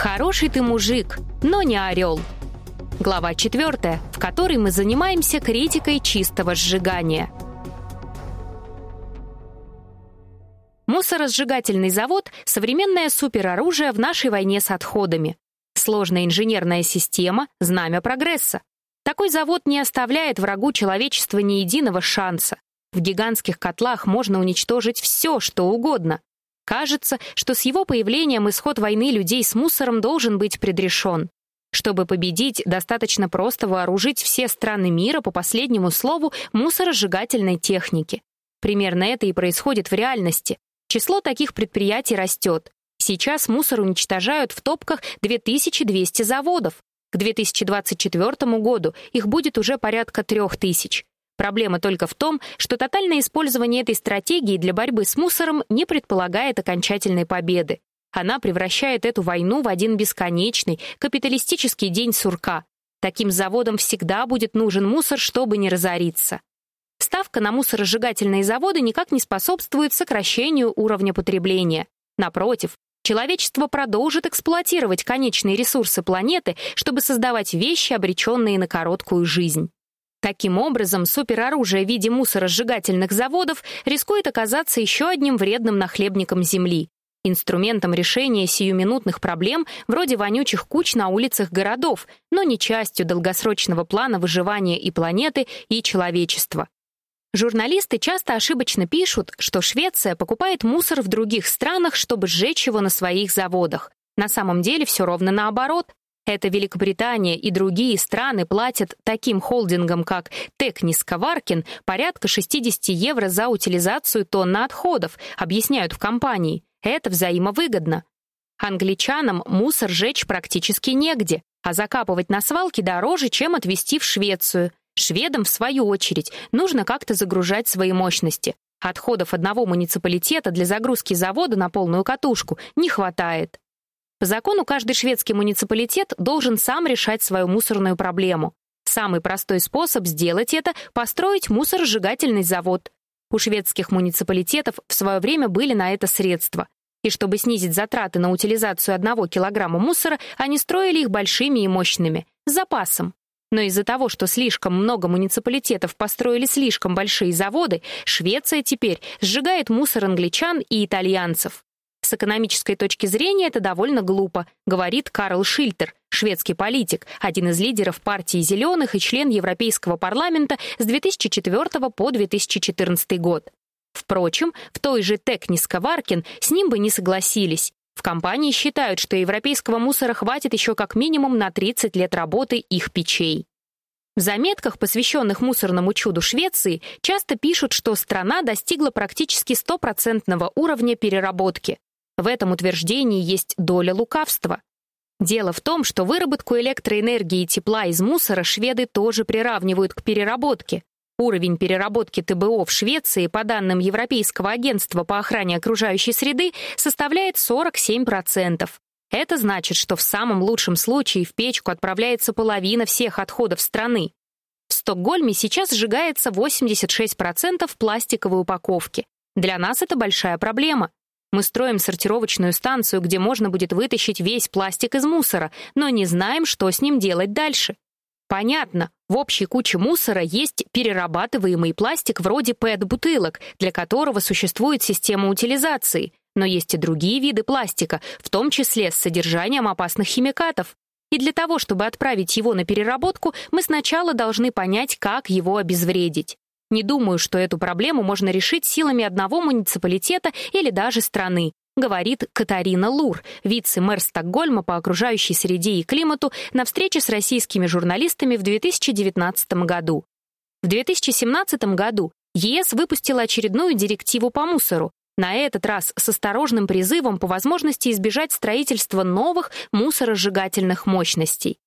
Хороший ты мужик, но не орел. Глава 4, в которой мы занимаемся критикой чистого сжигания. Мусоросжигательный завод — современное супероружие в нашей войне с отходами. Сложная инженерная система — знамя прогресса. Такой завод не оставляет врагу человечества ни единого шанса. В гигантских котлах можно уничтожить все, что угодно. Кажется, что с его появлением исход войны людей с мусором должен быть предрешен. Чтобы победить, достаточно просто вооружить все страны мира по последнему слову мусоросжигательной техники. Примерно это и происходит в реальности. Число таких предприятий растет. Сейчас мусор уничтожают в топках 2200 заводов. К 2024 году их будет уже порядка 3000. Проблема только в том, что тотальное использование этой стратегии для борьбы с мусором не предполагает окончательной победы. Она превращает эту войну в один бесконечный капиталистический день сурка. Таким заводам всегда будет нужен мусор, чтобы не разориться. Ставка на мусоросжигательные заводы никак не способствует сокращению уровня потребления. Напротив, человечество продолжит эксплуатировать конечные ресурсы планеты, чтобы создавать вещи, обреченные на короткую жизнь. Таким образом, супероружие в виде мусоросжигательных заводов рискует оказаться еще одним вредным нахлебником Земли, инструментом решения сиюминутных проблем вроде вонючих куч на улицах городов, но не частью долгосрочного плана выживания и планеты, и человечества. Журналисты часто ошибочно пишут, что Швеция покупает мусор в других странах, чтобы сжечь его на своих заводах. На самом деле все ровно наоборот. Это Великобритания и другие страны платят таким холдингам, как Технис Коваркин, порядка 60 евро за утилизацию тонны отходов, объясняют в компании. Это взаимовыгодно. Англичанам мусор жечь практически негде, а закапывать на свалке дороже, чем отвезти в Швецию. Шведам, в свою очередь, нужно как-то загружать свои мощности. Отходов одного муниципалитета для загрузки завода на полную катушку не хватает. По закону каждый шведский муниципалитет должен сам решать свою мусорную проблему. Самый простой способ сделать это — построить мусоросжигательный завод. У шведских муниципалитетов в свое время были на это средства. И чтобы снизить затраты на утилизацию одного килограмма мусора, они строили их большими и мощными, с запасом. Но из-за того, что слишком много муниципалитетов построили слишком большие заводы, Швеция теперь сжигает мусор англичан и итальянцев. С экономической точки зрения это довольно глупо, говорит Карл Шильтер, шведский политик, один из лидеров партии «Зеленых» и член Европейского парламента с 2004 по 2014 год. Впрочем, в той же Текнис Коваркин с ним бы не согласились. В компании считают, что европейского мусора хватит еще как минимум на 30 лет работы их печей. В заметках, посвященных мусорному чуду Швеции, часто пишут, что страна достигла практически стопроцентного уровня переработки. В этом утверждении есть доля лукавства. Дело в том, что выработку электроэнергии и тепла из мусора шведы тоже приравнивают к переработке. Уровень переработки ТБО в Швеции, по данным Европейского агентства по охране окружающей среды, составляет 47%. Это значит, что в самом лучшем случае в печку отправляется половина всех отходов страны. В Стокгольме сейчас сжигается 86% пластиковой упаковки. Для нас это большая проблема. Мы строим сортировочную станцию, где можно будет вытащить весь пластик из мусора, но не знаем, что с ним делать дальше. Понятно, в общей куче мусора есть перерабатываемый пластик вроде ПЭТ-бутылок, для которого существует система утилизации, но есть и другие виды пластика, в том числе с содержанием опасных химикатов. И для того, чтобы отправить его на переработку, мы сначала должны понять, как его обезвредить. Не думаю, что эту проблему можно решить силами одного муниципалитета или даже страны, говорит Катарина Лур, вице-мэр Стокгольма по окружающей среде и климату на встрече с российскими журналистами в 2019 году. В 2017 году ЕС выпустила очередную директиву по мусору, на этот раз с осторожным призывом по возможности избежать строительства новых мусоросжигательных мощностей.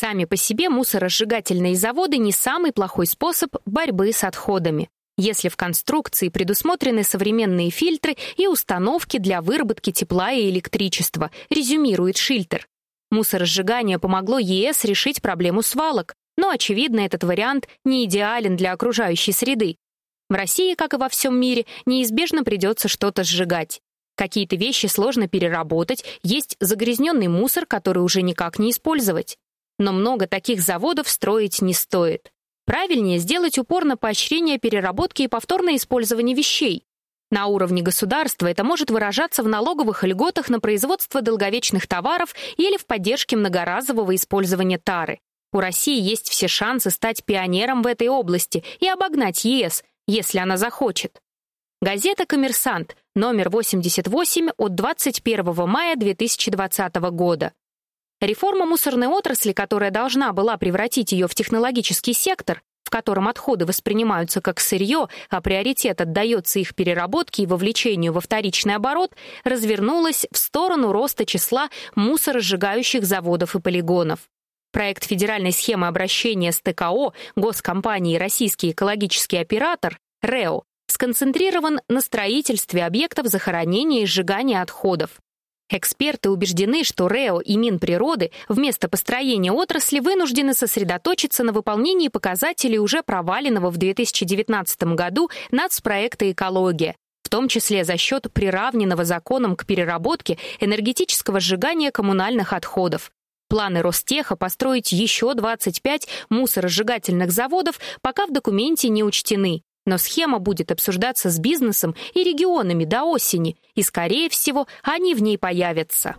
Сами по себе мусоросжигательные заводы не самый плохой способ борьбы с отходами, если в конструкции предусмотрены современные фильтры и установки для выработки тепла и электричества, резюмирует Шильтер. Мусоросжигание помогло ЕС решить проблему свалок, но, очевидно, этот вариант не идеален для окружающей среды. В России, как и во всем мире, неизбежно придется что-то сжигать. Какие-то вещи сложно переработать, есть загрязненный мусор, который уже никак не использовать. Но много таких заводов строить не стоит. Правильнее сделать упор на поощрение переработки и повторное использование вещей. На уровне государства это может выражаться в налоговых льготах на производство долговечных товаров или в поддержке многоразового использования тары. У России есть все шансы стать пионером в этой области и обогнать ЕС, если она захочет. Газета «Коммерсант», номер 88 от 21 мая 2020 года. Реформа мусорной отрасли, которая должна была превратить ее в технологический сектор, в котором отходы воспринимаются как сырье, а приоритет отдается их переработке и вовлечению во вторичный оборот, развернулась в сторону роста числа мусоросжигающих заводов и полигонов. Проект федеральной схемы обращения с ТКО госкомпании «Российский экологический оператор» РЭО сконцентрирован на строительстве объектов захоронения и сжигания отходов. Эксперты убеждены, что РЭО и Минприроды вместо построения отрасли вынуждены сосредоточиться на выполнении показателей уже проваленного в 2019 году нацпроекта «Экология», в том числе за счет приравненного законом к переработке энергетического сжигания коммунальных отходов. Планы Ростеха построить еще 25 мусоросжигательных заводов пока в документе не учтены. Но схема будет обсуждаться с бизнесом и регионами до осени, и, скорее всего, они в ней появятся.